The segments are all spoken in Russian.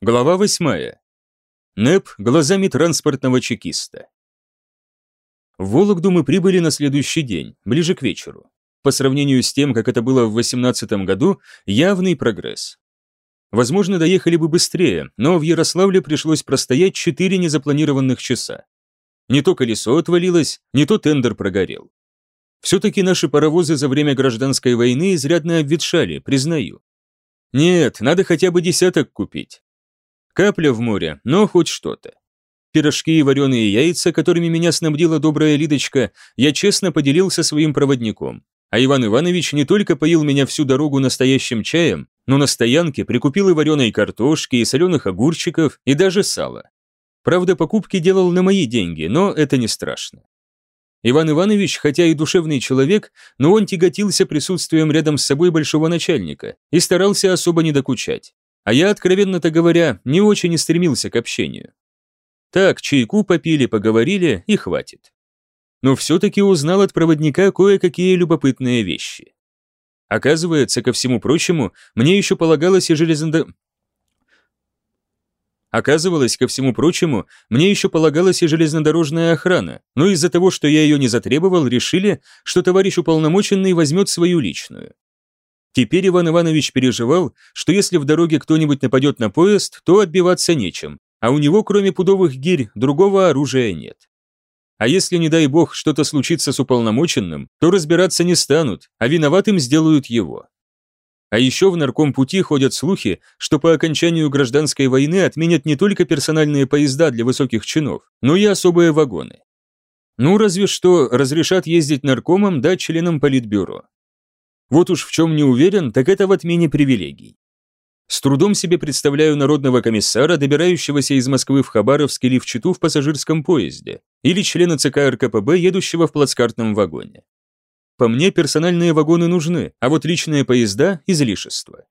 Глава восьмая. НЭП глазами транспортного чекиста. В Вологду мы прибыли на следующий день, ближе к вечеру. По сравнению с тем, как это было в 2018 году, явный прогресс. Возможно, доехали бы быстрее, но в Ярославле пришлось простоять 4 незапланированных часа. Не то колесо отвалилось, не то тендер прогорел. Все-таки наши паровозы за время гражданской войны изрядно обветшали, признаю. Нет, надо хотя бы десяток купить. Капля в море, но хоть что-то. Пирожки и вареные яйца, которыми меня снабдила добрая Лидочка, я честно поделился своим проводником. А Иван Иванович не только поил меня всю дорогу настоящим чаем, но на стоянке прикупил и вареной картошки, и соленых огурчиков, и даже сала. Правда, покупки делал на мои деньги, но это не страшно. Иван Иванович, хотя и душевный человек, но он тяготился присутствием рядом с собой большого начальника и старался особо не докучать. А я, откровенно-то говоря, не очень и стремился к общению. Так, чайку попили, поговорили и хватит. Но все-таки узнал от проводника кое-какие любопытные вещи. Оказывается, ко всему прочему, мне еще полагалось и железнодо... Оказывалось, ко всему прочему, мне еще полагалась и железнодорожная охрана, но из-за того, что я ее не затребовал, решили, что товарищ уполномоченный возьмет свою личную. Теперь Иван Иванович переживал, что если в дороге кто-нибудь нападет на поезд, то отбиваться нечем, а у него, кроме пудовых гирь, другого оружия нет. А если, не дай бог, что-то случится с уполномоченным, то разбираться не станут, а виноватым сделают его. А еще в наркомпути ходят слухи, что по окончанию гражданской войны отменят не только персональные поезда для высоких чинов, но и особые вагоны. Ну, разве что разрешат ездить наркомам да членам политбюро. Вот уж в чем не уверен, так это в отмене привилегий. С трудом себе представляю народного комиссара, добирающегося из Москвы в Хабаровск или в Читу в пассажирском поезде, или члена ЦК РКПБ, едущего в плацкартном вагоне. По мне, персональные вагоны нужны, а вот личные поезда – излишество.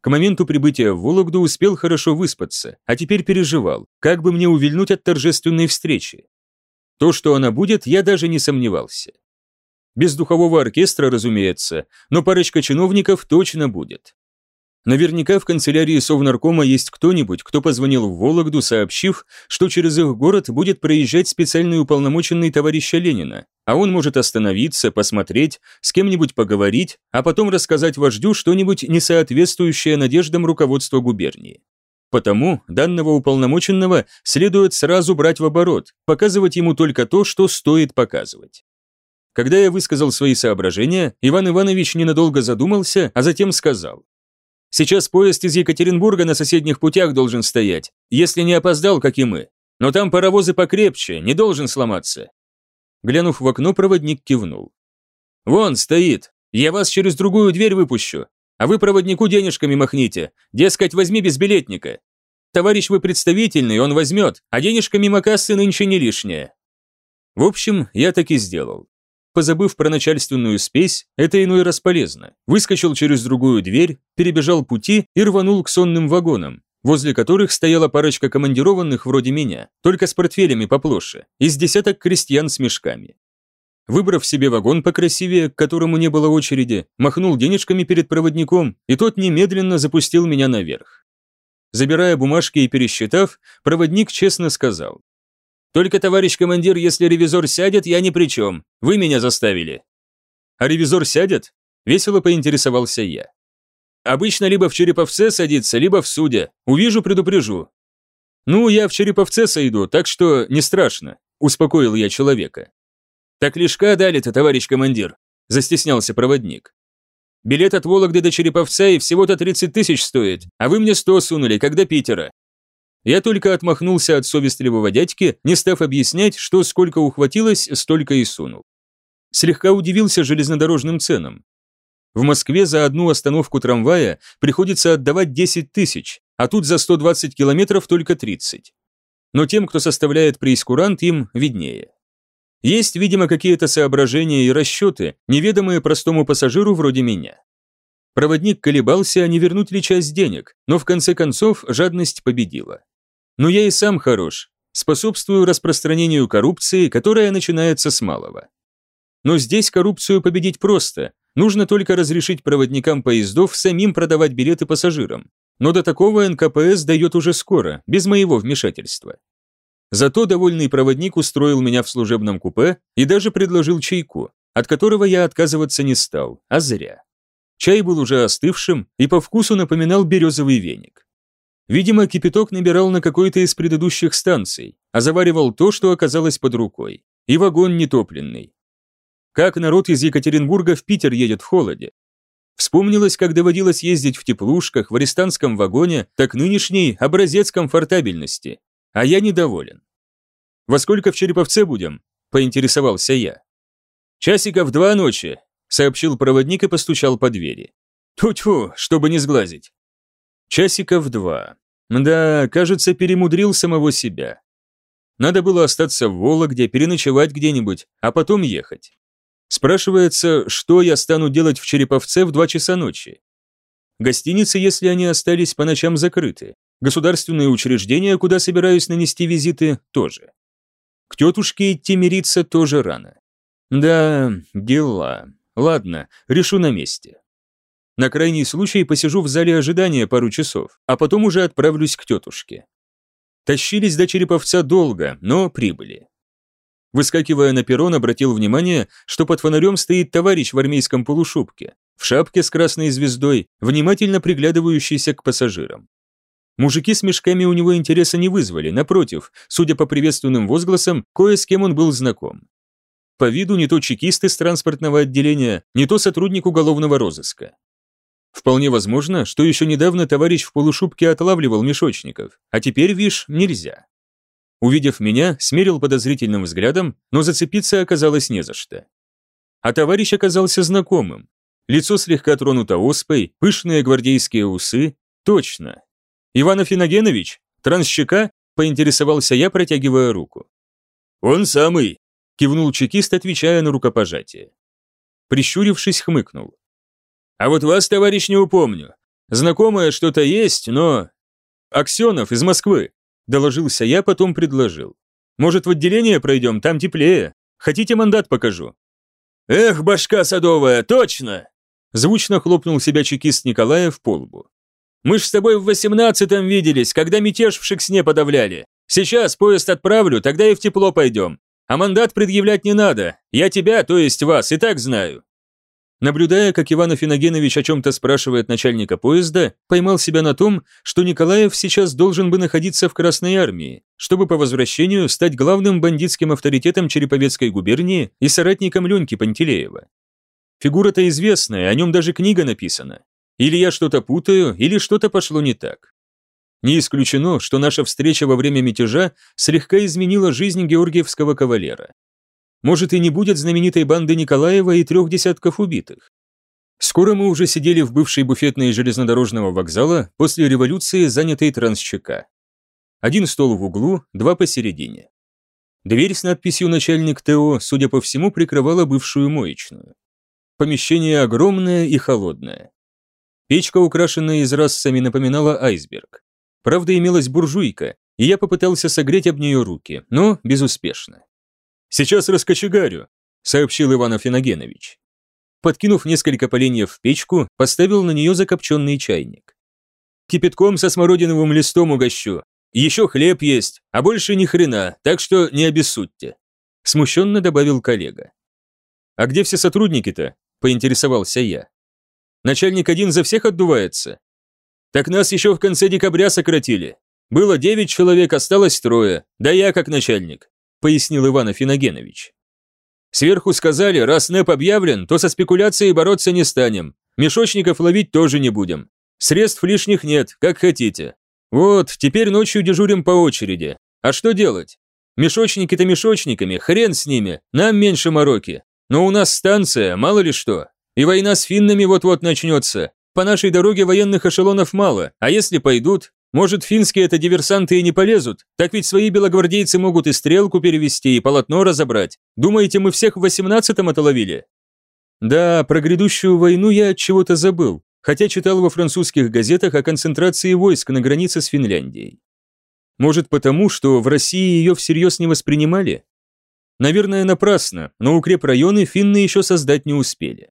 К моменту прибытия в Вологду успел хорошо выспаться, а теперь переживал, как бы мне увильнуть от торжественной встречи. То, что она будет, я даже не сомневался. Без духового оркестра, разумеется, но парочка чиновников точно будет. Наверняка в канцелярии Совнаркома есть кто-нибудь, кто позвонил в Вологду, сообщив, что через их город будет проезжать специальный уполномоченный товарища Ленина, а он может остановиться, посмотреть, с кем-нибудь поговорить, а потом рассказать вождю что-нибудь несоответствующее надеждам руководства губернии. Потому данного уполномоченного следует сразу брать в оборот, показывать ему только то, что стоит показывать. Когда я высказал свои соображения, Иван Иванович ненадолго задумался, а затем сказал. «Сейчас поезд из Екатеринбурга на соседних путях должен стоять, если не опоздал, как и мы. Но там паровозы покрепче, не должен сломаться». Глянув в окно, проводник кивнул. «Вон, стоит. Я вас через другую дверь выпущу. А вы проводнику денежками махните. Дескать, возьми безбилетника. Товарищ вы представительный, он возьмет, а денежка мимо кассы нынче не лишняя». В общем, я так и сделал. Позабыв про начальственную спесь, это иной раз полезно. Выскочил через другую дверь, перебежал пути и рванул к сонным вагонам, возле которых стояла парочка командированных вроде меня, только с портфелями поплоше, из десяток крестьян с мешками. Выбрав себе вагон покрасивее, к которому не было очереди, махнул денежками перед проводником, и тот немедленно запустил меня наверх. Забирая бумажки и пересчитав, проводник честно сказал, только, товарищ командир, если ревизор сядет, я ни при чем. Вы меня заставили». «А ревизор сядет?» – весело поинтересовался я. «Обычно либо в Череповце садится, либо в суде. Увижу, предупрежу». «Ну, я в Череповце сойду, так что не страшно», – успокоил я человека. «Так лишка дали-то, товарищ командир», – застеснялся проводник. «Билет от Вологды до Череповца и всего-то 30 тысяч стоит, а вы мне 100 сунули, до Питера. Я только отмахнулся от совестливого дядьки, не став объяснять, что сколько ухватилось, столько и сунул. Слегка удивился железнодорожным ценам. В Москве за одну остановку трамвая приходится отдавать 10 тысяч, а тут за 120 километров только 30. Но тем, кто составляет прейскурант, им виднее. Есть, видимо, какие-то соображения и расчеты, неведомые простому пассажиру вроде меня. Проводник колебался, не вернуть ли часть денег, но в конце концов жадность победила. Но я и сам хорош, способствую распространению коррупции, которая начинается с малого. Но здесь коррупцию победить просто, нужно только разрешить проводникам поездов самим продавать билеты пассажирам. но до такого НКПС дает уже скоро, без моего вмешательства. Зато довольный проводник устроил меня в служебном купе и даже предложил чайку, от которого я отказываться не стал, а зря. Чай был уже остывшим и по вкусу напоминал березовый веник. Видимо, кипяток набирал на какой-то из предыдущих станций, а заваривал то, что оказалось под рукой. И вагон нетопленный. Как народ из Екатеринбурга в Питер едет в холоде. Вспомнилось, как доводилось ездить в теплушках, в арестантском вагоне, так нынешний образец комфортабельности. А я недоволен. «Во сколько в Череповце будем?» – поинтересовался я. «Часиков два ночи», – сообщил проводник и постучал по двери. Тьфу-тьфу, чтобы не сглазить. Часиков два. Да, кажется, перемудрил самого себя. Надо было остаться в Вологде, переночевать где-нибудь, а потом ехать. Спрашивается, что я стану делать в Череповце в два часа ночи. Гостиницы, если они остались по ночам закрыты. Государственные учреждения, куда собираюсь нанести визиты, тоже. К тетушке идти мириться тоже рано. Да, дела. Ладно, решу на месте. На крайний случай посижу в зале ожидания пару часов, а потом уже отправлюсь к тетушке. Тащились до Череповца долго, но прибыли. Выскакивая на перрон, обратил внимание, что под фонарем стоит товарищ в армейском полушубке, в шапке с красной звездой, внимательно приглядывающийся к пассажирам. Мужики с мешками у него интереса не вызвали, напротив, судя по приветственным возгласам, кое с кем он был знаком. По виду не то чекист из транспортного отделения, не то сотрудник уголовного розыска. Вполне возможно, что еще недавно товарищ в полушубке отлавливал мешочников, а теперь, вишь, нельзя. Увидев меня, смерил подозрительным взглядом, но зацепиться оказалось не за что. А товарищ оказался знакомым. Лицо слегка тронуто оспой, пышные гвардейские усы. Точно. Иванов Иногенович? Трансщика? Поинтересовался я, протягивая руку. «Он самый», — кивнул чекист, отвечая на рукопожатие. Прищурившись, хмыкнул. А вот вас, товарищ, не упомню. Знакомое что-то есть, но... Аксенов из Москвы. Доложился я, потом предложил. Может, в отделение пройдем, там теплее. Хотите, мандат покажу? Эх, башка садовая, точно! Звучно хлопнул себя чекист Николаев по лбу. Мы ж с тобой в восемнадцатом виделись, когда мятеж в Шексне подавляли. Сейчас поезд отправлю, тогда и в тепло пойдем. А мандат предъявлять не надо. Я тебя, то есть вас, и так знаю. Наблюдая, как Иванов Иногенович о чем-то спрашивает начальника поезда, поймал себя на том, что Николаев сейчас должен бы находиться в Красной армии, чтобы по возвращению стать главным бандитским авторитетом Череповецкой губернии и соратником Леньки Пантелеева. Фигура-то известная, о нем даже книга написана. Или я что-то путаю, или что-то пошло не так. Не исключено, что наша встреча во время мятежа слегка изменила жизнь георгиевского кавалера. Может, и не будет знаменитой банды Николаева и трех десятков убитых. Скоро мы уже сидели в бывшей буфетной железнодорожного вокзала после революции, занятой трансчека. Один стол в углу, два посередине. Дверь с надписью «Начальник ТО», судя по всему, прикрывала бывшую моечную. Помещение огромное и холодное. Печка, украшенная израссами, напоминала айсберг. Правда, имелась буржуйка, и я попытался согреть об нее руки, но безуспешно. «Сейчас раскочегарю», — сообщил Иванов Иногенович. Подкинув несколько поленьев в печку, поставил на нее закопченный чайник. «Кипятком со смородиновым листом угощу. Еще хлеб есть, а больше ни хрена, так что не обессудьте», — смущенно добавил коллега. «А где все сотрудники-то?» — поинтересовался я. «Начальник один за всех отдувается?» «Так нас еще в конце декабря сократили. Было девять человек, осталось трое, да я как начальник пояснил Иванов Иногенович. Сверху сказали, раз НЭП объявлен, то со спекуляцией бороться не станем. Мешочников ловить тоже не будем. Средств лишних нет, как хотите. Вот, теперь ночью дежурим по очереди. А что делать? Мешочники-то мешочниками, хрен с ними, нам меньше мороки. Но у нас станция, мало ли что. И война с финнами вот-вот начнется. По нашей дороге военных эшелонов мало, а если пойдут, может, финские это диверсанты и не полезут? Так ведь свои белогвардейцы могут и стрелку перевести, и полотно разобрать. Думаете, мы всех в восемнадцатом отловили? Да, про грядущую войну я от чего-то забыл, хотя читал во французских газетах о концентрации войск на границе с Финляндией. Может, потому, что в России ее всерьез не воспринимали? Наверное, напрасно, но укрепрайоны финны еще создать не успели.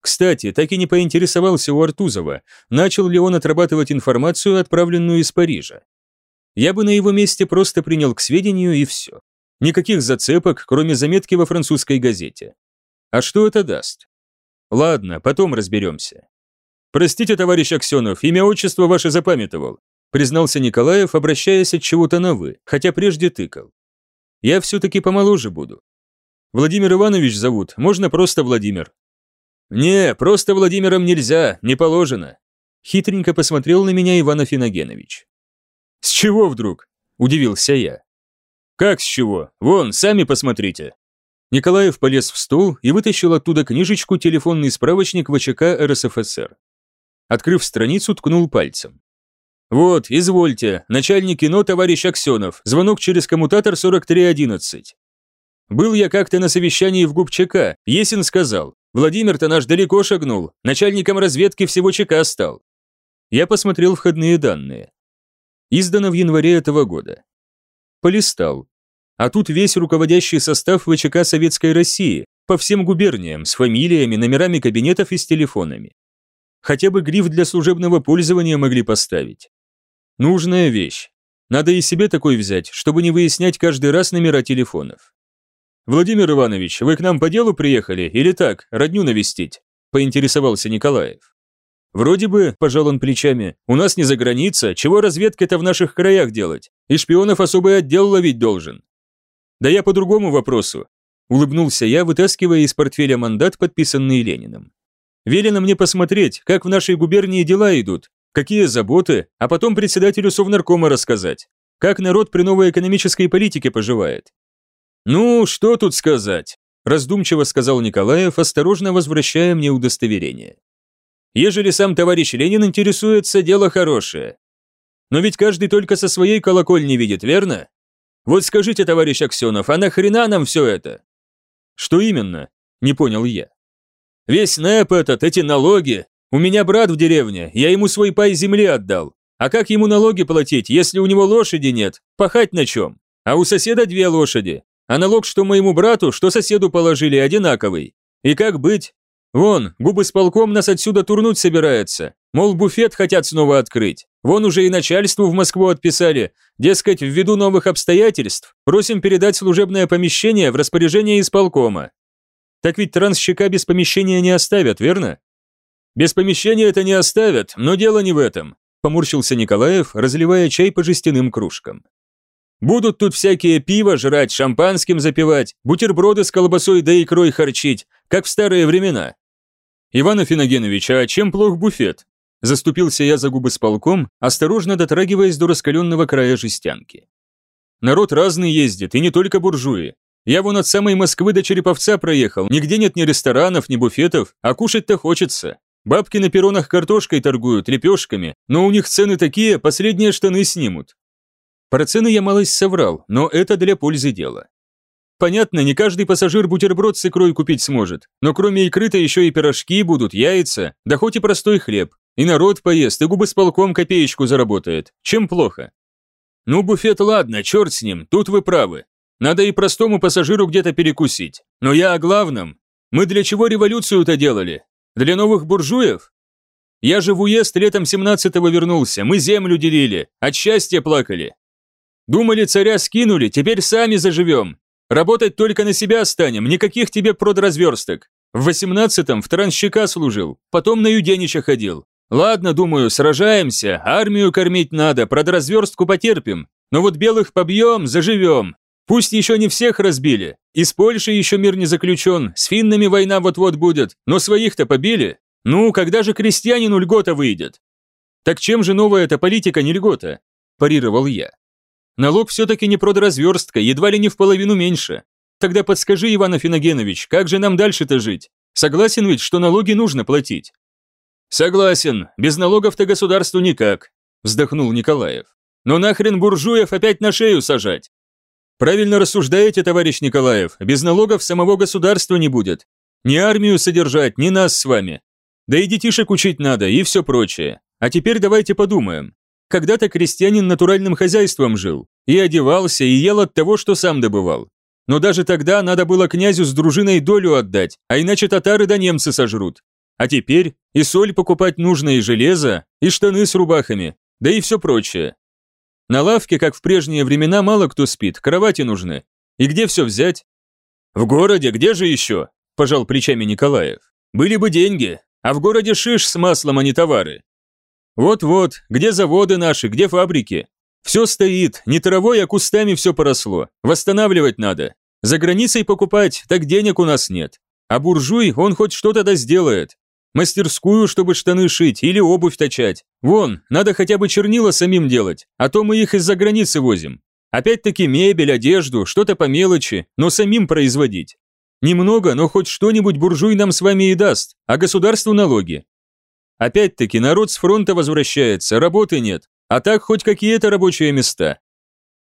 Кстати, так и не поинтересовался у Артузова, начал ли он отрабатывать информацию, отправленную из Парижа. Я бы на его месте просто принял к сведению и все. Никаких зацепок, кроме заметки во французской газете. А что это даст? Ладно, потом разберемся. Простите, товарищ Аксенов, имя отчество ваше запамятовал, признался Николаев, обращаясь от чего-то на «вы», хотя прежде тыкал. Я все-таки помоложе буду. Владимир Иванович зовут, можно просто Владимир. Не, просто Владимиром нельзя, не положено. Хитренько посмотрел на меня Иван Афиногенович. С чего вдруг? Удивился я. Как с чего? Вон, сами посмотрите. Николаев полез в стол и вытащил оттуда книжечку «Телефонный справочник ВЧК РСФСР». Открыв страницу, ткнул пальцем. «Вот, извольте, начальник кино товарищ Аксенов, звонок через коммутатор 4311. Был я как-то на совещании в ГУП Есин сказал, Владимир-то наш далеко шагнул, начальником разведки всего ЧК стал. Я посмотрел входные данные. Издано в январе этого года. Полистал. А тут весь руководящий состав ВЧК Советской России, по всем губерниям, с фамилиями, номерами кабинетов и с телефонами. Хотя бы гриф для служебного пользования могли поставить. Нужная вещь. Надо и себе такой взять, чтобы не выяснять каждый раз номера телефонов. «Владимир Иванович, вы к нам по делу приехали или так, родню навестить?» – поинтересовался Николаев. «Вроде бы», – пожал он плечами, – «у нас не за граница, чего разведка-то в наших краях делать? И шпионов особый отдел ловить должен». «Да я по другому вопросу», – улыбнулся я, вытаскивая из портфеля мандат, подписанный Лениным. «Велено мне посмотреть, как в нашей губернии дела идут, какие заботы, а потом председателю Совнаркома рассказать, как народ при новой экономической политике поживает. «Ну, что тут сказать?» – раздумчиво сказал Николаев, осторожно возвращая мне удостоверение. «Ежели сам товарищ Ленин интересуется, дело хорошее. Но ведь каждый только со своей колокольни видит, верно? Вот скажите, товарищ Аксенов, а нахрена нам все это?» «Что именно?» – не понял я. «Весь НЭП этот, эти налоги. У меня брат в деревне, я ему свой пай земли отдал. А как ему налоги платить, если у него лошади нет? Пахать на чем? А у соседа две лошади. А налог, что моему брату, что соседу положили, одинаковый. И как быть? Вон, губы с полком нас отсюда турнуть собирается. Мол, буфет хотят снова открыть. Вон уже и начальству в Москву отписали. Дескать, ввиду новых обстоятельств, просим передать служебное помещение в распоряжение исполкома. Так ведь трансщика без помещения не оставят, верно? Без помещения это не оставят, но дело не в этом. Поморщился Николаев, разливая чай по жестяным кружкам. Будут тут всякие пиво жрать, шампанским запивать, бутерброды с колбасой да икрой харчить, как в старые времена. Иван Афиногенович, а чем плох буфет? Заступился я за губы с полком, осторожно дотрагиваясь до раскаленного края жестянки. Народ разный ездит, и не только буржуи. Я вон от самой Москвы до Череповца проехал, нигде нет ни ресторанов, ни буфетов, а кушать-то хочется. Бабки на перронах картошкой торгуют, лепешками, но у них цены такие, последние штаны снимут. Про цены я малость соврал, но это для пользы дела. Понятно, не каждый пассажир бутерброд с икрой купить сможет, но кроме икры-то еще и пирожки будут, яйца, да хоть и простой хлеб. И народ поест, и губы с полком копеечку заработает. Чем плохо? Ну, буфет ладно, черт с ним, тут вы правы. Надо и простому пассажиру где-то перекусить. Но я о главном. Мы для чего революцию-то делали? Для новых буржуев? Я же в уезд летом 17-го вернулся, мы землю делили, от счастья плакали. Думали, царя скинули, теперь сами заживем. Работать только на себя станем, никаких тебе продразверсток. В восемнадцатом в трансщика служил, потом на Юденича ходил. Ладно, думаю, сражаемся, армию кормить надо, продразверстку потерпим. Но вот белых побьем, заживем. Пусть еще не всех разбили. Из Польши еще мир не заключен, с финнами война вот-вот будет, но своих-то побили. Ну, когда же крестьянину льгота выйдет? Так чем же новая эта политика не льгота? Парировал я. Налог все-таки не продразверстка, едва ли не в половину меньше. Тогда подскажи, Иван Афиногенович, как же нам дальше-то жить? Согласен ведь, что налоги нужно платить? Согласен, без налогов-то государству никак, вздохнул Николаев. Но нахрен буржуев опять на шею сажать? Правильно рассуждаете, товарищ Николаев, без налогов самого государства не будет. Ни армию содержать, ни нас с вами. Да и детишек учить надо, и все прочее. А теперь давайте подумаем. Когда-то крестьянин натуральным хозяйством жил, и одевался, и ел от того, что сам добывал. Но даже тогда надо было князю с дружиной долю отдать, а иначе татары да немцы сожрут. А теперь и соль покупать нужно, и железо, и штаны с рубахами, да и все прочее. На лавке, как в прежние времена, мало кто спит, кровати нужны. И где все взять? В городе, где же еще? Пожал плечами Николаев. Были бы деньги, а в городе шиш с маслом, а не товары. Вот-вот, где заводы наши, где фабрики? Все стоит, не травой, а кустами все поросло. Восстанавливать надо. За границей покупать, так денег у нас нет. А буржуй, он хоть что-то да сделает. Мастерскую, чтобы штаны шить или обувь точать. Вон, надо хотя бы чернила самим делать, а то мы их из-за границы возим. Опять-таки мебель, одежду, что-то по мелочи, но самим производить. Немного, но хоть что-нибудь буржуй нам с вами и даст, а государству налоги. Опять-таки народ с фронта возвращается, работы нет, а так хоть какие-то рабочие места.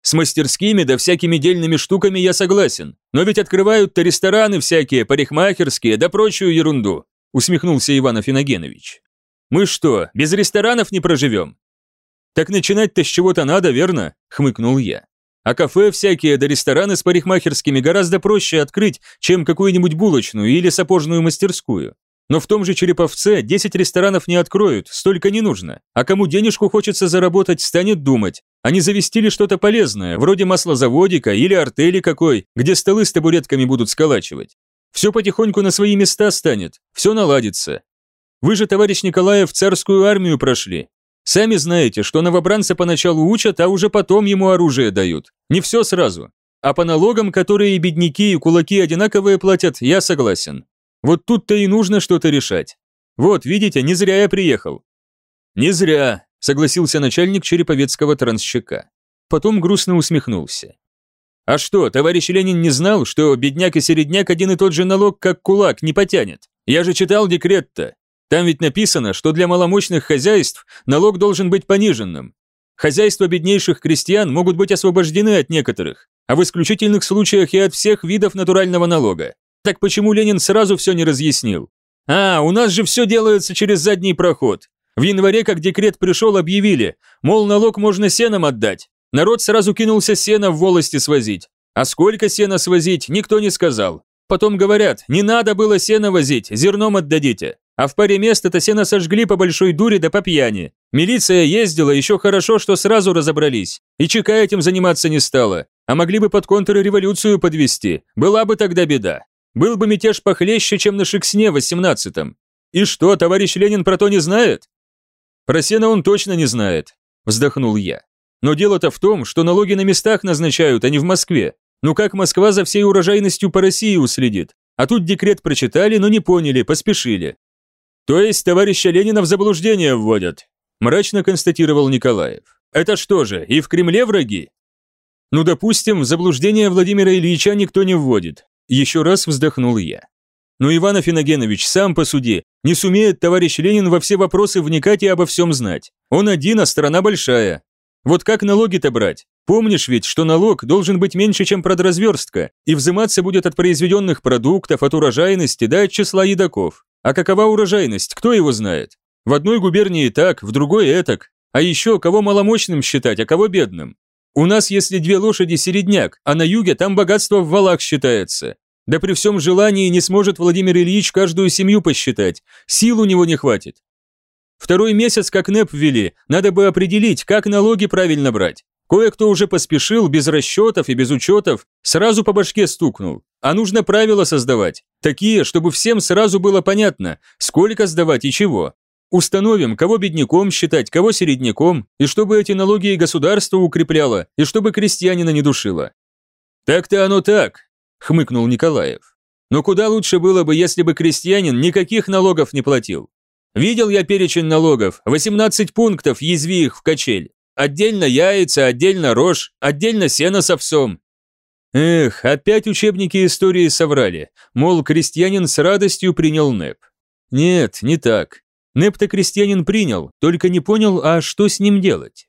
С мастерскими да всякими дельными штуками я согласен, но ведь открывают-то рестораны всякие, парикмахерские да прочую ерунду усмехнулся Иван Афиногенович. Мы что, без ресторанов не проживем? Так начинать-то с чего-то надо, верно? хмыкнул я. А кафе всякие да рестораны с парикмахерскими гораздо проще открыть, чем какую-нибудь булочную или сапожную мастерскую. Но в том же Череповце 10 ресторанов не откроют, столько не нужно. А кому денежку хочется заработать, станет думать, а не завести ли что-то полезное, вроде маслозаводика или артели какой, где столы с табуретками будут сколачивать. Все потихоньку на свои места станет, все наладится. Вы же, товарищ Николаев, царскую армию прошли. Сами знаете, что новобранца поначалу учат, а уже потом ему оружие дают. Не все сразу. А по налогам, которые и бедняки, и кулаки одинаковые платят, я согласен. Вот тут-то и нужно что-то решать. Вот, видите, не зря я приехал. Не зря, согласился начальник Череповецкого трансщика. Потом грустно усмехнулся. А что, товарищ Ленин не знал, что бедняк и середняк один и тот же налог, как кулак, не потянет? Я же читал декрет-то. Там ведь написано, что для маломощных хозяйств налог должен быть пониженным. Хозяйства беднейших крестьян могут быть освобождены от некоторых, а в исключительных случаях и от всех видов натурального налога. Так почему Ленин сразу все не разъяснил? А, у нас же все делается через задний проход. В январе, как декрет пришел, объявили, мол, налог можно сеном отдать. Народ сразу кинулся сено в волости свозить. А сколько сена свозить, никто не сказал. Потом говорят, не надо было сено возить, зерном отдадите. А в паре мест это сено сожгли по большой дуре да по пьяни. Милиция ездила, еще хорошо, что сразу разобрались. И ЧК этим заниматься не стала. А могли бы под контрреволюцию подвести. Была бы тогда беда. Был бы мятеж похлеще, чем на Шексне в 18-м. И что, товарищ Ленин про то не знает? Про сено он точно не знает, вздохнул я. Но дело-то в том, что налоги на местах назначают, а не в Москве. Ну как Москва за всей урожайностью по России уследит? А тут декрет прочитали, но не поняли, поспешили. То есть товарища Ленина в заблуждение вводят, мрачно констатировал Николаев. Это что же, и в Кремле враги? Ну, допустим, в заблуждение Владимира Ильича никто не вводит. Еще раз вздохнул я. Но Иван Афиногенович, сам посуди, не сумеет товарищ Ленин во все вопросы вникать и обо всем знать. Он один, а страна большая. Вот как налоги-то брать? Помнишь ведь, что налог должен быть меньше, чем продразверстка, и взиматься будет от произведенных продуктов, от урожайности, да от числа едоков. А какова урожайность, кто его знает? В одной губернии так, в другой этак. А еще кого маломощным считать, а кого бедным? У нас, если две лошади середняк, а на юге там богатство в валах считается. Да при всем желании не сможет Владимир Ильич каждую семью посчитать, сил у него не хватит. Второй месяц как НЭП ввели, надо бы определить, как налоги правильно брать. Кое-кто уже поспешил, без расчетов и без учетов, сразу по башке стукнул. А нужно правила создавать, такие, чтобы всем сразу было понятно, сколько сдавать и чего. Установим, кого бедняком считать, кого середняком, и чтобы эти налоги и государство укрепляло, и чтобы крестьянина не душило. Так-то оно так, хмыкнул Николаев. Но куда лучше было бы, если бы крестьянин никаких налогов не платил. Видел я перечень налогов, 18 пунктов, язви их в качель. Отдельно яйца, отдельно рожь, отдельно сено с овсом. Эх, опять учебники истории соврали, мол, крестьянин с радостью принял НЭП. Нет, не так. НЭП-то крестьянин принял, только не понял, а что с ним делать.